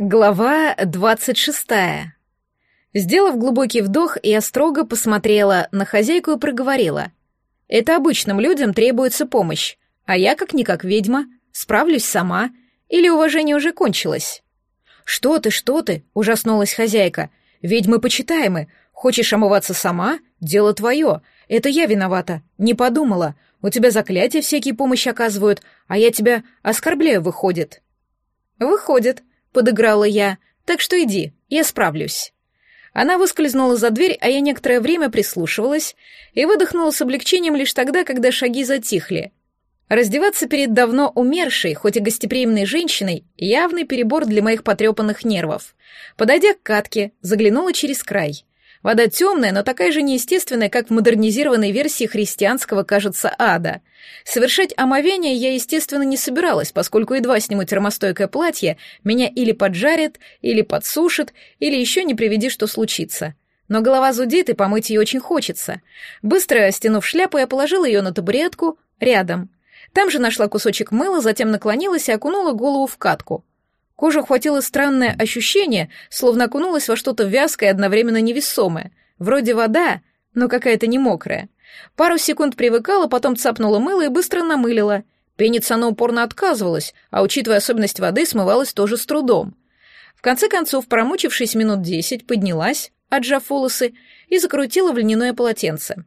Глава двадцать шестая. Сделав глубокий вдох, я строго посмотрела на хозяйку и проговорила. «Это обычным людям требуется помощь, а я, как-никак ведьма, справлюсь сама, или уважение уже кончилось?» «Что ты, что ты?» — ужаснулась хозяйка. «Ведьмы почитаемы. Хочешь омываться сама? Дело твое. Это я виновата. Не подумала. У тебя заклятия всякие помощь оказывают, а я тебя оскорбляю, выходит». «Выходит», — подыграла я. «Так что иди, я справлюсь». Она выскользнула за дверь, а я некоторое время прислушивалась и выдохнула с облегчением лишь тогда, когда шаги затихли. Раздеваться перед давно умершей, хоть и гостеприимной женщиной, явный перебор для моих потрепанных нервов. Подойдя к катке, заглянула через край. Вода темная, но такая же неестественная, как в модернизированной версии христианского, кажется, ада. Совершать омовение я, естественно, не собиралась, поскольку едва сниму термостойкое платье, меня или поджарят, или подсушат, или еще не приведи, что случится. Но голова зудит, и помыть ее очень хочется. Быстро стянув шляпу, я положила ее на табуретку рядом. Там же нашла кусочек мыла, затем наклонилась и окунула голову в катку. Кожу охватило странное ощущение, словно окунулась во что-то вязкое и одновременно невесомое. Вроде вода, но какая-то не мокрая. Пару секунд привыкала, потом цапнула мыло и быстро намылила. Пениться она упорно отказывалась, а, учитывая особенность воды, смывалась тоже с трудом. В конце концов, промучившись минут десять, поднялась, отжав волосы, и закрутила в льняное полотенце.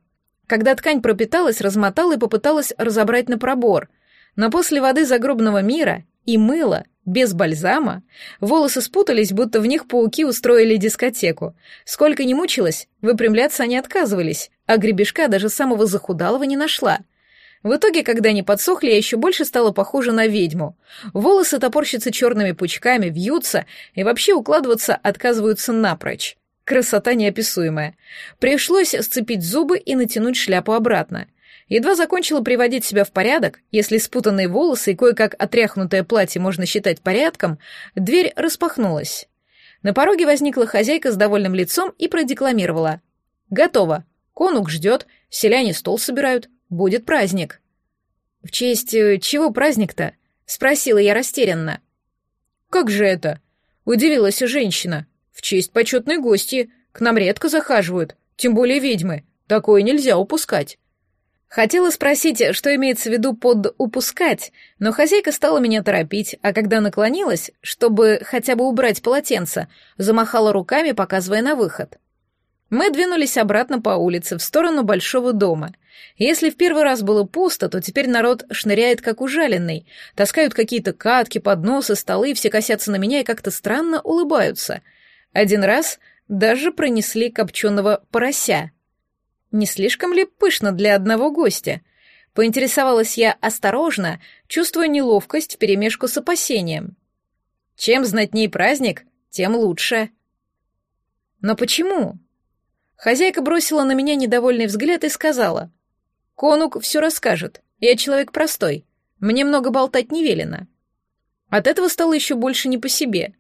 Когда ткань пропиталась, размотала и попыталась разобрать на пробор. Но после воды загробного мира и мыла без бальзама, волосы спутались, будто в них пауки устроили дискотеку. Сколько ни мучилась, выпрямляться они отказывались, а гребешка даже самого захудалого не нашла. В итоге, когда они подсохли, я еще больше стала похожа на ведьму. Волосы топорщатся черными пучками, вьются и вообще укладываться отказываются напрочь. Красота неописуемая. Пришлось сцепить зубы и натянуть шляпу обратно — Едва закончила приводить себя в порядок, если спутанные волосы и кое-как отряхнутое платье можно считать порядком, дверь распахнулась. На пороге возникла хозяйка с довольным лицом и продекламировала. «Готово. Конук ждет, селяне стол собирают. Будет праздник». «В честь э, чего праздник-то?» — спросила я растерянно. «Как же это?» — удивилась женщина. «В честь почетной гости. К нам редко захаживают, тем более ведьмы. Такое нельзя упускать». Хотела спросить, что имеется в виду под «упускать», но хозяйка стала меня торопить, а когда наклонилась, чтобы хотя бы убрать полотенце, замахала руками, показывая на выход. Мы двинулись обратно по улице, в сторону большого дома. Если в первый раз было пусто, то теперь народ шныряет как ужаленный, таскают какие-то катки, подносы, столы, все косятся на меня и как-то странно улыбаются. Один раз даже пронесли копченого порося — не слишком ли пышно для одного гостя? Поинтересовалась я осторожно, чувствуя неловкость вперемешку с опасением. Чем знатней праздник, тем лучше. Но почему? Хозяйка бросила на меня недовольный взгляд и сказала. «Конук все расскажет. Я человек простой. Мне много болтать не велено». От этого стало еще больше не по себе.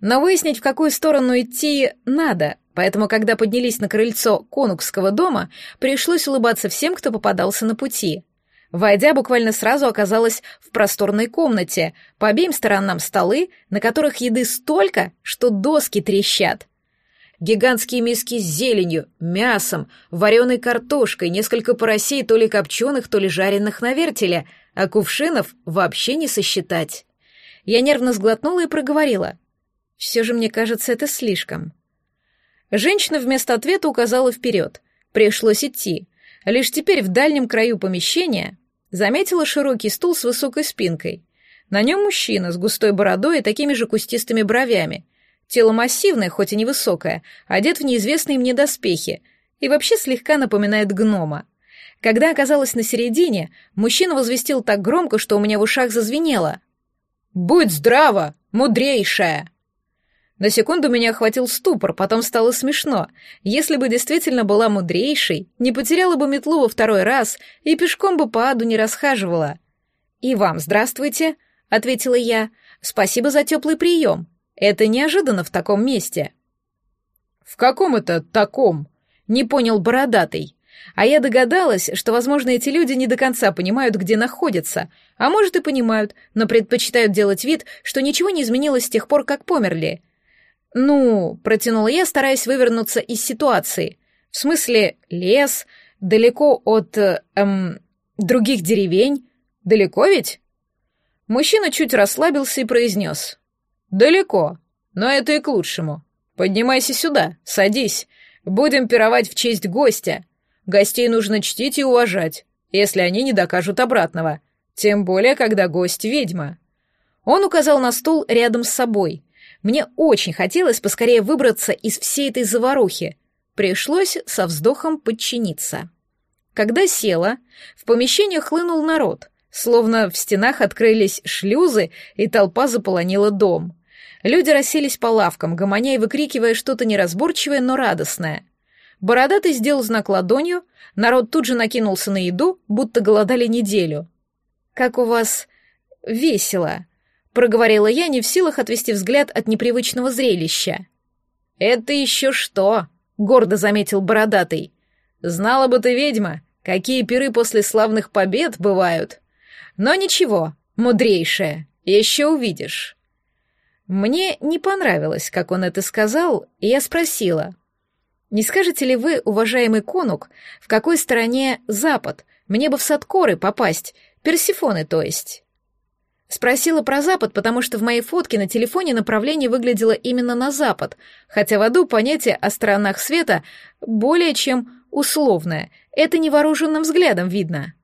Но выяснить, в какую сторону идти, надо, поэтому, когда поднялись на крыльцо конукского дома, пришлось улыбаться всем, кто попадался на пути. Войдя, буквально сразу оказалась в просторной комнате, по обеим сторонам столы, на которых еды столько, что доски трещат. Гигантские миски с зеленью, мясом, вареной картошкой, несколько поросей то ли копченых, то ли жареных на вертеле, а кувшинов вообще не сосчитать. Я нервно сглотнула и проговорила. Все же, мне кажется, это слишком. Женщина вместо ответа указала вперед. Пришлось идти. Лишь теперь в дальнем краю помещения заметила широкий стул с высокой спинкой. На нем мужчина с густой бородой и такими же кустистыми бровями. Тело массивное, хоть и невысокое, одет в неизвестные мне доспехи и вообще слегка напоминает гнома. Когда оказалась на середине, мужчина возвестил так громко, что у меня в ушах зазвенело. «Будь здраво, мудрейшая!» На секунду меня охватил ступор, потом стало смешно. Если бы действительно была мудрейшей, не потеряла бы метлу во второй раз и пешком бы по аду не расхаживала. «И вам здравствуйте», — ответила я. «Спасибо за теплый прием. Это неожиданно в таком месте». «В каком это таком?» — не понял бородатый. А я догадалась, что, возможно, эти люди не до конца понимают, где находятся, А может и понимают, но предпочитают делать вид, что ничего не изменилось с тех пор, как померли. Ну, протянула я, стараясь вывернуться из ситуации. В смысле, лес, далеко от, эм, других деревень. Далеко ведь? Мужчина чуть расслабился и произнес. «Далеко, но это и к лучшему. Поднимайся сюда, садись. Будем пировать в честь гостя. Гостей нужно чтить и уважать, если они не докажут обратного. Тем более, когда гость ведьма». Он указал на стул рядом с собой. Мне очень хотелось поскорее выбраться из всей этой заварухи. Пришлось со вздохом подчиниться. Когда села, в помещение хлынул народ, словно в стенах открылись шлюзы, и толпа заполонила дом. Люди расселись по лавкам, гомоня и выкрикивая что-то неразборчивое, но радостное. Бородатый сделал знак ладонью, народ тут же накинулся на еду, будто голодали неделю. «Как у вас весело», — проговорила я, не в силах отвести взгляд от непривычного зрелища. «Это еще что?» — гордо заметил Бородатый. «Знала бы ты, ведьма, какие пиры после славных побед бывают. Но ничего, мудрейшая, еще увидишь». Мне не понравилось, как он это сказал, и я спросила. «Не скажете ли вы, уважаемый конук, в какой стороне запад? Мне бы в Садкоры попасть, Персифоны, то есть». Спросила про запад, потому что в моей фотке на телефоне направление выглядело именно на запад, хотя в аду понятие о сторонах света более чем условное, это невооруженным взглядом видно.